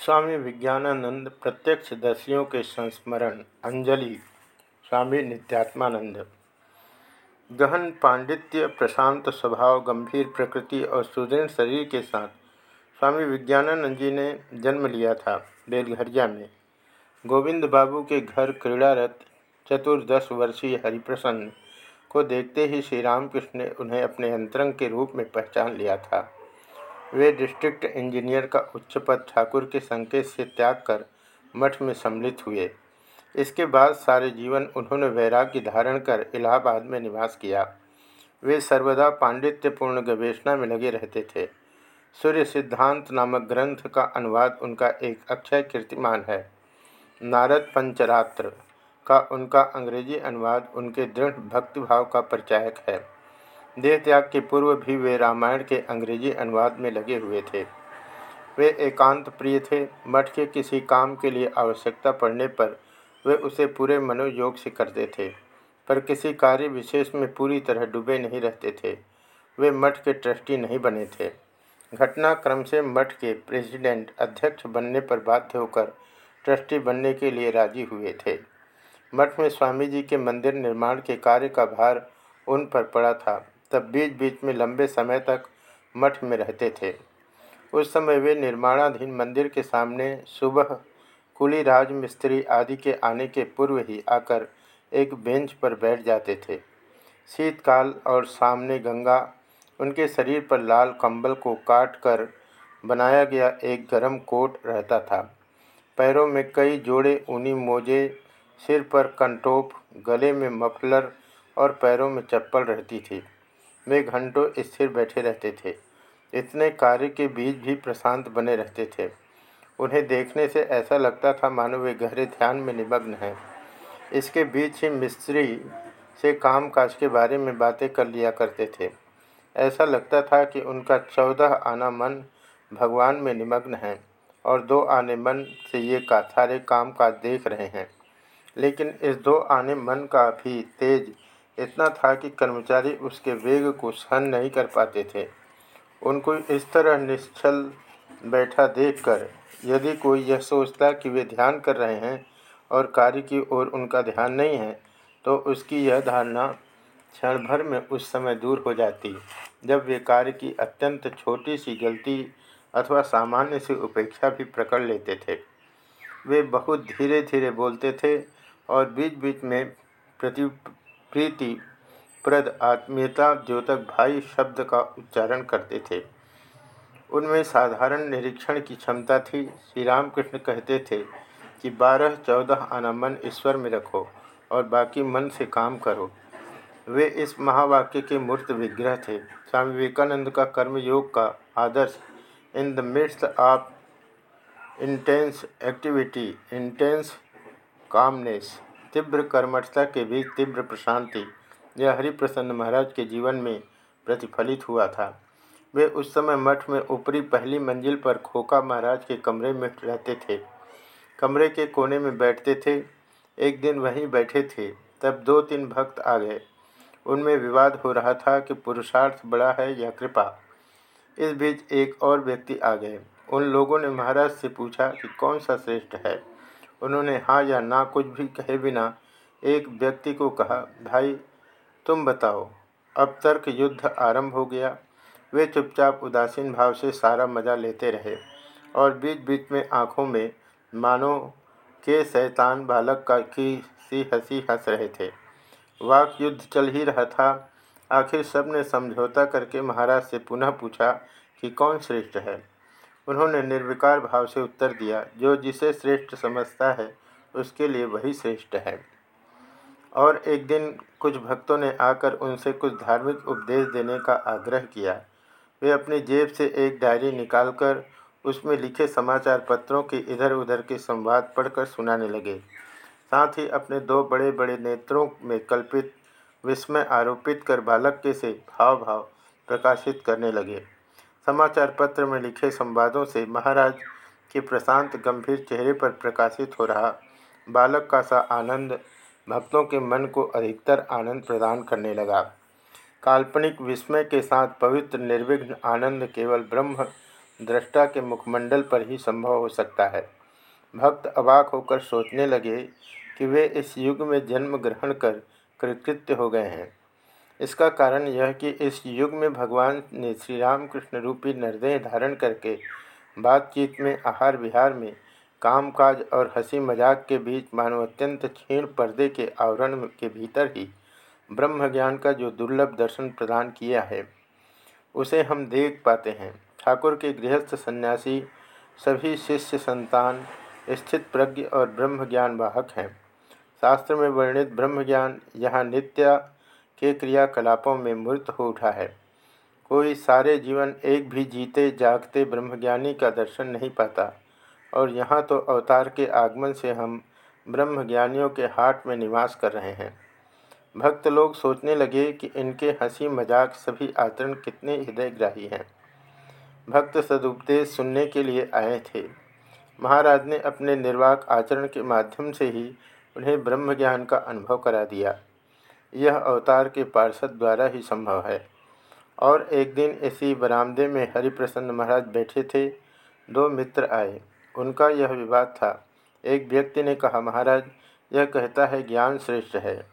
स्वामी विज्ञानानंद प्रत्यक्ष दर्शियों के संस्मरण, अंजलि, स्वामी नित्यात्मानंद। गहन पांडित्य, प्रशांत स्वभाव, गंभीर प्रकृति और सुदृढ़ शरीर के साथ स्वामी विज्ञानानंद जी ने जन्म लिया था बेलघरिया में। गोविंद बाबू के घर क्रीड़ारत, चतुर्दश वर्षीय हरिप्रसन्न को देखते ही श्री रामकृष्ण ने उन्हें अपने अंतरंग के रूप में पहचान लिया था। वे डिस्ट्रिक्ट इंजीनियर का उच्च पद ठाकुर के संकेत से त्याग कर मठ में सम्मिलित हुए। इसके बाद सारे जीवन उन्होंने वैराग्य धारण कर इलाहाबाद में निवास किया। वे सर्वदा पांडित्यपूर्ण गवेषणा में लगे रहते थे। सूर्य सिद्धांत नामक ग्रंथ का अनुवाद उनका एक अक्षय कीर्तिमान है। नारद पंचरात्र का उनका अंग्रेज़ी अनुवाद उनके दृढ़ भक्तिभाव का परिचायक है। देह त्याग के पूर्व भी वे रामायण के अंग्रेज़ी अनुवाद में लगे हुए थे। वे एकांत प्रिय थे, मठ के किसी काम के लिए आवश्यकता पड़ने पर वे उसे पूरे मनोयोग से करते थे, पर किसी कार्य विशेष में पूरी तरह डूबे नहीं रहते थे। वे मठ के ट्रस्टी नहीं बने थे। घटनाक्रम से मठ के प्रेसिडेंट अध्यक्ष बनने पर बाध्य होकर ट्रस्टी बनने के लिए राज़ी हुए थे। मठ में स्वामी जी के मंदिर निर्माण के कार्य का भार उन पर पड़ा था। तब बीच बीच में लंबे समय तक मठ में रहते थे। उस समय वे निर्माणाधीन मंदिर के सामने सुबह कुली राज मिस्त्री आदि के आने के पूर्व ही आकर एक बेंच पर बैठ जाते थे। शीतकाल और सामने गंगा, उनके शरीर पर लाल कंबल को काट कर बनाया गया एक गरम कोट रहता था। पैरों में कई जोड़े ऊनी मोजे, सिर पर कंटोप, गले में मफलर और पैरों में चप्पल रहती थी। वे घंटों स्थिर बैठे रहते थे। इतने कार्य के बीच भी प्रशांत बने रहते थे। उन्हें देखने से ऐसा लगता था मानो वे गहरे ध्यान में निमग्न हैं। इसके बीच ही मिस्त्री से काम काज के बारे में बातें कर लिया करते थे। ऐसा लगता था कि उनका चौदह आना मन भगवान में निमग्न है और दो आने मन से ये का, सारे काम काज देख रहे हैं। लेकिन इस दो आने मन का भी तेज इतना था कि कर्मचारी उसके वेग को सहन नहीं कर पाते थे। उनको इस तरह निश्चल बैठा देखकर यदि कोई यह सोचता कि वे ध्यान कर रहे हैं और कार्य की ओर उनका ध्यान नहीं है तो उसकी यह धारणा क्षण भर में उस समय दूर हो जाती, जब वे कार्य की अत्यंत छोटी सी गलती अथवा सामान्य सी उपेक्षा भी पकड़ लेते थे। वे बहुत धीरे धीरे बोलते थे और बीच बीच में प्रति प्रीति प्रद आत्मीयता द्योतक भाई शब्द का उच्चारण करते थे। उनमें साधारण निरीक्षण की क्षमता थी। श्री रामकृष्ण कहते थे कि बारह चौदह आना मन ईश्वर में रखो और बाकी मन से काम करो। वे इस महावाक्य के मूर्त विग्रह थे। स्वामी विवेकानंद का कर्मयोग का आदर्श in the midst of intense activity, intense calmness तीव्र कर्मठता के बीच तीव्र प्रशांति, यह हरिप्रसन्न महाराज के जीवन में प्रतिफलित हुआ था। वे उस समय मठ में ऊपरी पहली मंजिल पर खोका महाराज के कमरे में रहते थे। कमरे के कोने में बैठते थे। एक दिन वहीं बैठे थे, तब दो तीन भक्त आ गए। उनमें विवाद हो रहा था कि पुरुषार्थ बड़ा है या कृपा। इस बीच एक और व्यक्ति आ गए। उन लोगों ने महाराज से पूछा कि कौन सा श्रेष्ठ है? उन्होंने हाँ या ना कुछ भी कहे बिना एक व्यक्ति को कहा, भाई, तुम बताओ, अब तर्क युद्ध आरंभ हो गया। वे चुपचाप उदासीन भाव से सारा मज़ा लेते रहे और बीच बीच में आँखों में मानो के शैतान बालक का की सी हँसी हंस रहे थे। वाक युद्ध चल ही रहा था। आखिर सबने समझौता करके महाराज से पुनः पूछा कि कौन श्रेष्ठ है? उन्होंने निर्विकार भाव से उत्तर दिया, जो जिसे श्रेष्ठ समझता है, उसके लिए वही श्रेष्ठ है। और एक दिन कुछ भक्तों ने आकर उनसे कुछ धार्मिक उपदेश देने का आग्रह किया। वे अपनी जेब से एक डायरी निकालकर उसमें लिखे समाचार पत्रों के इधर उधर के संवाद पढ़कर सुनाने लगे। साथ ही अपने दो बड़े बड़े नेत्रों में कल्पित, विस्मय आरोपित कर बालक के से भाव भाव प्रकाशित करने लगे। समाचार पत्र में लिखे संवादों से महाराज के प्रशांत गंभीर चेहरे पर प्रकाशित हो रहा। बालक का सा आनंद भक्तों के मन को अधिकतर आनंद प्रदान करने लगा। काल्पनिक विस्मय के साथ पवित्र निर्विघ्न आनंद केवल ब्रह्म दृष्टा के मुखमंडल पर ही संभव हो सकता है। भक्त अबाक होकर सोचने लगे कि वे इस युग में जन्म ग्रहण कर कृतकृत्य हो गए हैं। इसका कारण यह कि इस युग में भगवान ने श्री रामकृष्ण रूपी निर्दय धारण करके बातचीत में, आहार विहार में, कामकाज और हँसी मज़ाक के बीच मानव अत्यंत क्षीण पर्दे के आवरण के भीतर ही ब्रह्म ज्ञान का जो दुर्लभ दर्शन प्रदान किया है, उसे हम देख पाते हैं। ठाकुर के गृहस्थ सन्यासी, सभी शिष्य संतान, स्थित प्रज्ञ और ब्रह्म ज्ञान वाहक हैं। शास्त्र में वर्णित ब्रह्म ज्ञान यहाँ नित्य के क्रियाकलापों में मूर्त हो उठा है। कोई सारे जीवन एक भी जीते, जागते ब्रह्मज्ञानी का दर्शन नहीं पाता। और यहाँ तो अवतार के आगमन से हम ब्रह्मज्ञानियों के हाट में निवास कर रहे हैं। भक्त लोग सोचने लगे कि इनके हँसी मज़ाक सभी आचरण कितने हृदयग्राही हैं। भक्त सदुपदेश सुनने के लिए आए थे। महाराज ने अपने निर्वाक आचरण के माध्यम से ही उन्हें ब्रह्म ज्ञान का अनुभव करा दिया। यह अवतार के पार्षद द्वारा ही संभव है। और एक दिन इसी बरामदे में हरिप्रसन्न महाराज बैठे थे, दो मित्र आए। उनका यह विवाद था। एक व्यक्ति ने कहा, महाराज, यह कहता है ज्ञान श्रेष्ठ है।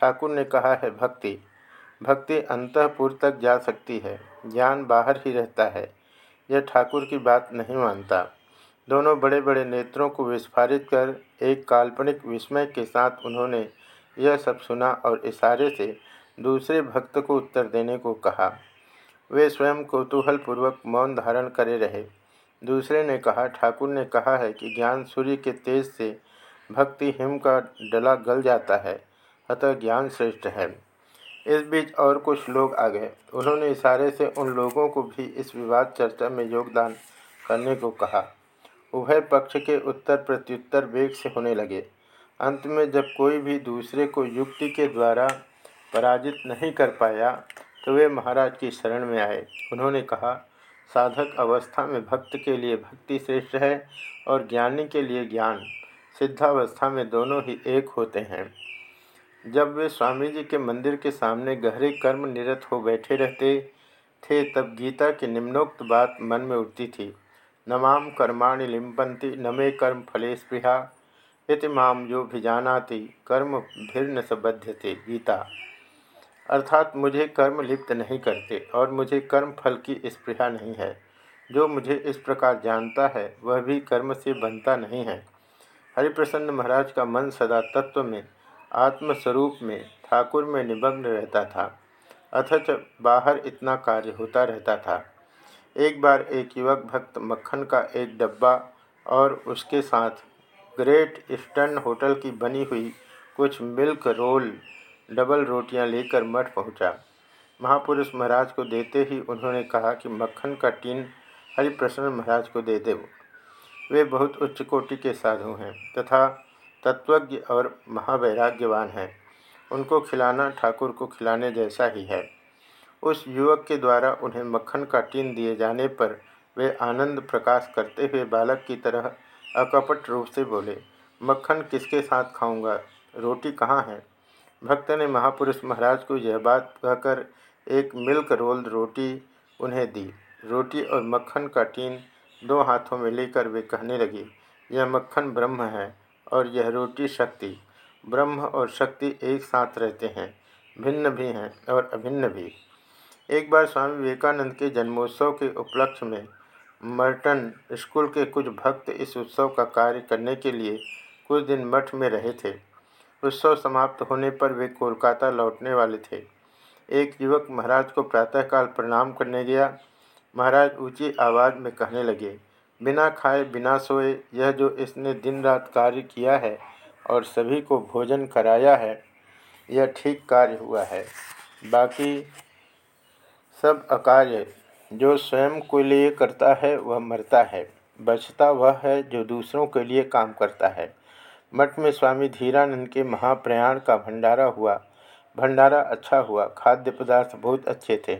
ठाकुर ने कहा, है भक्ति। भक्ति अंतपुर तक जा सकती है। ज्ञान बाहर ही रहता है। यह ठाकुर की बात नहीं मानता। दोनों बड़े बड़े नेत्रों को विस्फारित कर एक काल्पनिक विस्मय के साथ उन्होंने यह सब सुना और इशारे से दूसरे भक्त को उत्तर देने को कहा। वे स्वयं कौतूहलपूर्वक मौन धारण करे रहे। दूसरे ने कहा, ठाकुर ने कहा है कि ज्ञान सूर्य के तेज से भक्ति हिम का डला गल जाता है, अतः ज्ञान श्रेष्ठ है। इस बीच और कुछ लोग आ गए। उन्होंने इशारे से उन लोगों को भी इस विवाद चर्चा में योगदान करने को कहा। उभय पक्ष के उत्तर प्रत्युत्तर वेग से होने लगे। अंत में जब कोई भी दूसरे को युक्ति के द्वारा पराजित नहीं कर पाया तो वे महाराज की शरण में आए। उन्होंने कहा, साधक अवस्था में भक्त के लिए भक्ति श्रेष्ठ है और ज्ञानी के लिए ज्ञान। सिद्धावस्था में दोनों ही एक होते हैं। जब वे स्वामी जी के मंदिर के सामने गहरे कर्म निरत हो बैठे रहते थे, तब गीता की निम्नोक्त बात मन में उठती थी। नमाम कर्माणि लिम्पंती नमे कर्म फले स्पृहा। इति माम जो भिजानाति कर्म भिन्न सबध्यते गीता। अर्थात मुझे कर्म लिप्त नहीं करते और मुझे कर्म फल की स्पृहा नहीं है। जो मुझे इस प्रकार जानता है, वह भी कर्म से बनता नहीं है। हरिप्रसन्न महाराज का मन सदा तत्व में, आत्मस्वरूप में, ठाकुर में निमग्न रहता था। अथच बाहर इतना कार्य होता रहता था। एक बार एक युवक भक्त मक्खन का एक डब्बा और उसके साथ ग्रेट ईस्टर्न होटल की बनी हुई कुछ मिल्क रोल डबल रोटियाँ लेकर मठ पहुँचा। महापुरुष महाराज को देते ही उन्होंने कहा कि मक्खन का टीन हरिप्रसन्न महाराज को दे दे वे बहुत उच्च कोटि के साधु हैं तथा तत्वज्ञ और महावैराग्यवान हैं। उनको खिलाना ठाकुर को खिलाने जैसा ही है। उस युवक के द्वारा उन्हें मक्खन का टीन दिए जाने पर वे आनंद प्रकाश करते हुए बालक की तरह अकपट रूप से बोले, मक्खन किसके साथ खाऊँगा? रोटी कहाँ है? भक्त ने महापुरुष महाराज को यह बात कहकर एक मिल्क रोल रोटी उन्हें दी। रोटी और मक्खन का टीन दो हाथों में लेकर वे कहने लगे, यह मक्खन ब्रह्म है और यह रोटी शक्ति। ब्रह्म और शक्ति एक साथ रहते हैं, भिन्न भी हैं और अभिन्न भी। एक बार स्वामी विवेकानंद के जन्मोत्सव के उपलक्ष्य में मर्टन स्कूल के कुछ भक्त इस उत्सव का कार्य करने के लिए कुछ दिन मठ में रहे थे। उत्सव समाप्त होने पर वे कोलकाता लौटने वाले थे। एक युवक महाराज को प्रातःकाल प्रणाम करने गया। महाराज ऊँची आवाज़ में कहने लगे, बिना खाए, बिना सोए, यह जो इसने दिन रात कार्य किया है और सभी को भोजन कराया है, यह ठीक कार्य हुआ है। बाकी सब अकार्य जो स्वयं के लिए करता है, वह मरता है। बचता वह है जो दूसरों के लिए काम करता है। मठ में स्वामी धीरानंद के महाप्रयाण का भंडारा हुआ। भंडारा अच्छा हुआ। खाद्य पदार्थ बहुत अच्छे थे।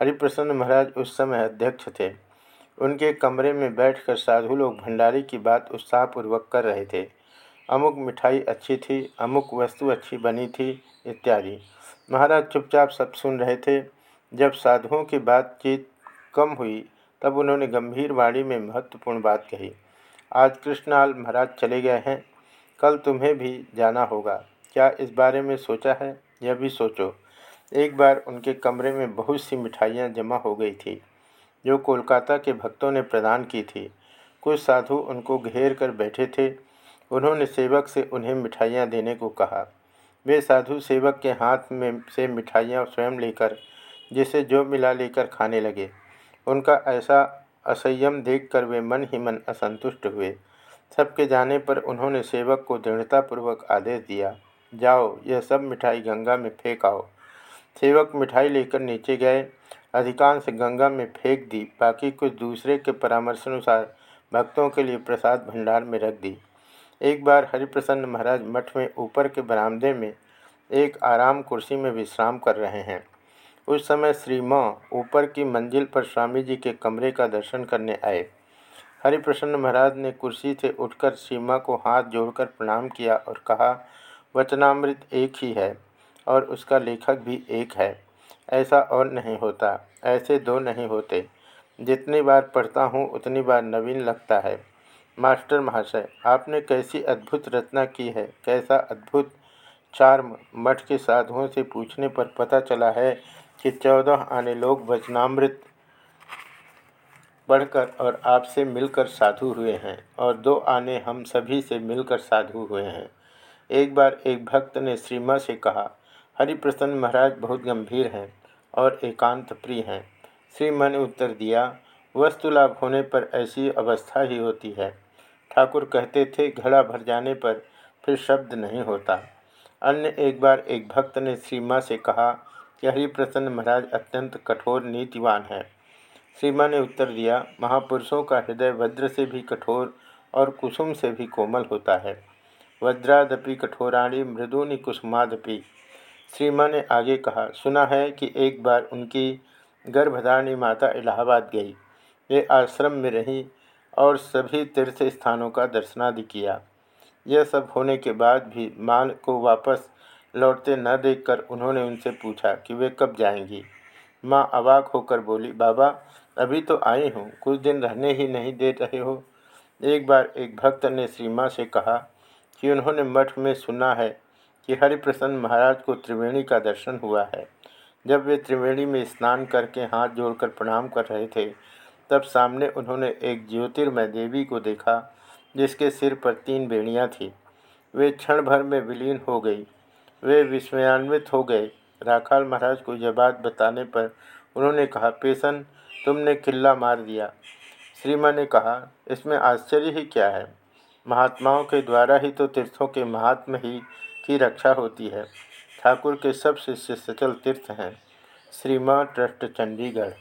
हरिप्रसन्न महाराज उस समय अध्यक्ष थे। उनके कमरे में बैठकर साधु लोग भंडारे की बात उत्साहपूर्वक कर रहे थे। अमुक मिठाई अच्छी थी, अमुक वस्तु अच्छी बनी थी, इत्यादि। महाराज चुपचाप सब सुन रहे थे। जब साधुओं की बातचीत कम हुई, तब उन्होंने गंभीर वाणी में महत्वपूर्ण बात कही, आज कृष्णाल महाराज चले गए हैं, कल तुम्हें भी जाना होगा। क्या इस बारे में सोचा है? यह भी सोचो। एक बार उनके कमरे में बहुत सी मिठाइयाँ जमा हो गई थी, जो कोलकाता के भक्तों ने प्रदान की थी। कुछ साधु उनको घेर कर बैठे थे। उन्होंने सेवक से उन्हें मिठाइयाँ देने को कहा। वे साधु सेवक के हाथ में से मिठाइयाँ स्वयं लेकर, जिसे जो मिला लेकर खाने लगे। उनका ऐसा असंयम देखकर वे मन ही मन असंतुष्ट हुए। सबके जाने पर उन्होंने सेवक को दृढ़तापूर्वक आदेश दिया, जाओ, यह सब मिठाई गंगा में फेंक आओ। सेवक मिठाई लेकर नीचे गए। अधिकांश गंगा में फेंक दी, बाकी कुछ दूसरे के परामर्शानुसार भक्तों के लिए प्रसाद भंडार में रख दी। एक बार हरिप्रसन्न महाराज मठ में ऊपर के बरामदे में एक आराम कुर्सी में विश्राम कर रहे हैं। उस समय श्री माँ ऊपर की मंजिल पर स्वामी जी के कमरे का दर्शन करने आए। हरिप्रसन्न महाराज ने कुर्सी से उठकर सीमा को हाथ जोड़कर प्रणाम किया और कहा, वचनामृत एक ही है और उसका लेखक भी एक है। ऐसा और नहीं होता, ऐसे दो नहीं होते। जितनी बार पढ़ता हूँ, उतनी बार नवीन लगता है। मास्टर महाशय, आपने कैसी अद्भुत रचना की है? कैसा अद्भुत चार्म मठ के साधुओं से पूछने पर पता चला है कि चौदह आने लोग वचनामृत पढ़कर और आपसे मिलकर साधु हुए हैं और दो आने हम सभी से मिलकर साधु हुए हैं। एक बार एक भक्त ने श्रीमा से कहा, हरिप्रसन्न महाराज, बहुत गंभीर हैं और एकांत प्रिय हैं। श्रीमा ने उत्तर दिया, वस्तु लाभ होने पर ऐसी अवस्था ही होती है। ठाकुर कहते थे, घड़ा भर जाने पर फिर शब्द नहीं होता। अन्य एक बार एक भक्त ने श्रीमा से कहा कि हरिप्रसन्न महाराज अत्यंत कठोर नीतिवान है। श्रीमा ने उत्तर दिया, महापुरुषों का हृदय वज्र से भी कठोर और कुसुम से भी कोमल होता है। वज्रादपि कठोराणी, मृदुनि कुसुमादपि। श्रीमा ने आगे कहा, सुना है कि एक बार उनकी गर्भधारणी माता इलाहाबाद गई। वे आश्रम में रही और सभी तीर्थ स्थानों का दर्शनादि किया। यह सब होने के बाद भी माँ को वापस लौटते न देखकर उन्होंने उनसे पूछा कि वे कब जाएँगी। माँ अवाक होकर बोली, बाबा, अभी तो आई हूँ। कुछ दिन रहने ही नहीं दे रहे हो। एक बार एक भक्त ने श्री माँ से कहा कि उन्होंने मठ में सुना है कि हरिप्रसन्न महाराज को त्रिवेणी का दर्शन हुआ है। जब वे त्रिवेणी में स्नान करके हाथ जोड़कर प्रणाम कर रहे थे, तब सामने उन्होंने एक ज्योतिर्मय देवी को देखा, जिसके सिर पर तीन बेड़ियाँ थीं। वे क्षण भर में विलीन हो गई। वे विस्मयान्वित हो गए। राखाल महाराज को यह बात बताने पर उन्होंने कहा पेशन तुमने किल्ला मार दिया। श्रीमा ने कहा, इसमें आश्चर्य ही क्या है? महात्माओं के द्वारा ही तो तीर्थों के महात्म ही की रक्षा होती है। ठाकुर के सब शिष्य सचल तीर्थ हैं। श्रीमा ट्रस्ट चंडीगढ़।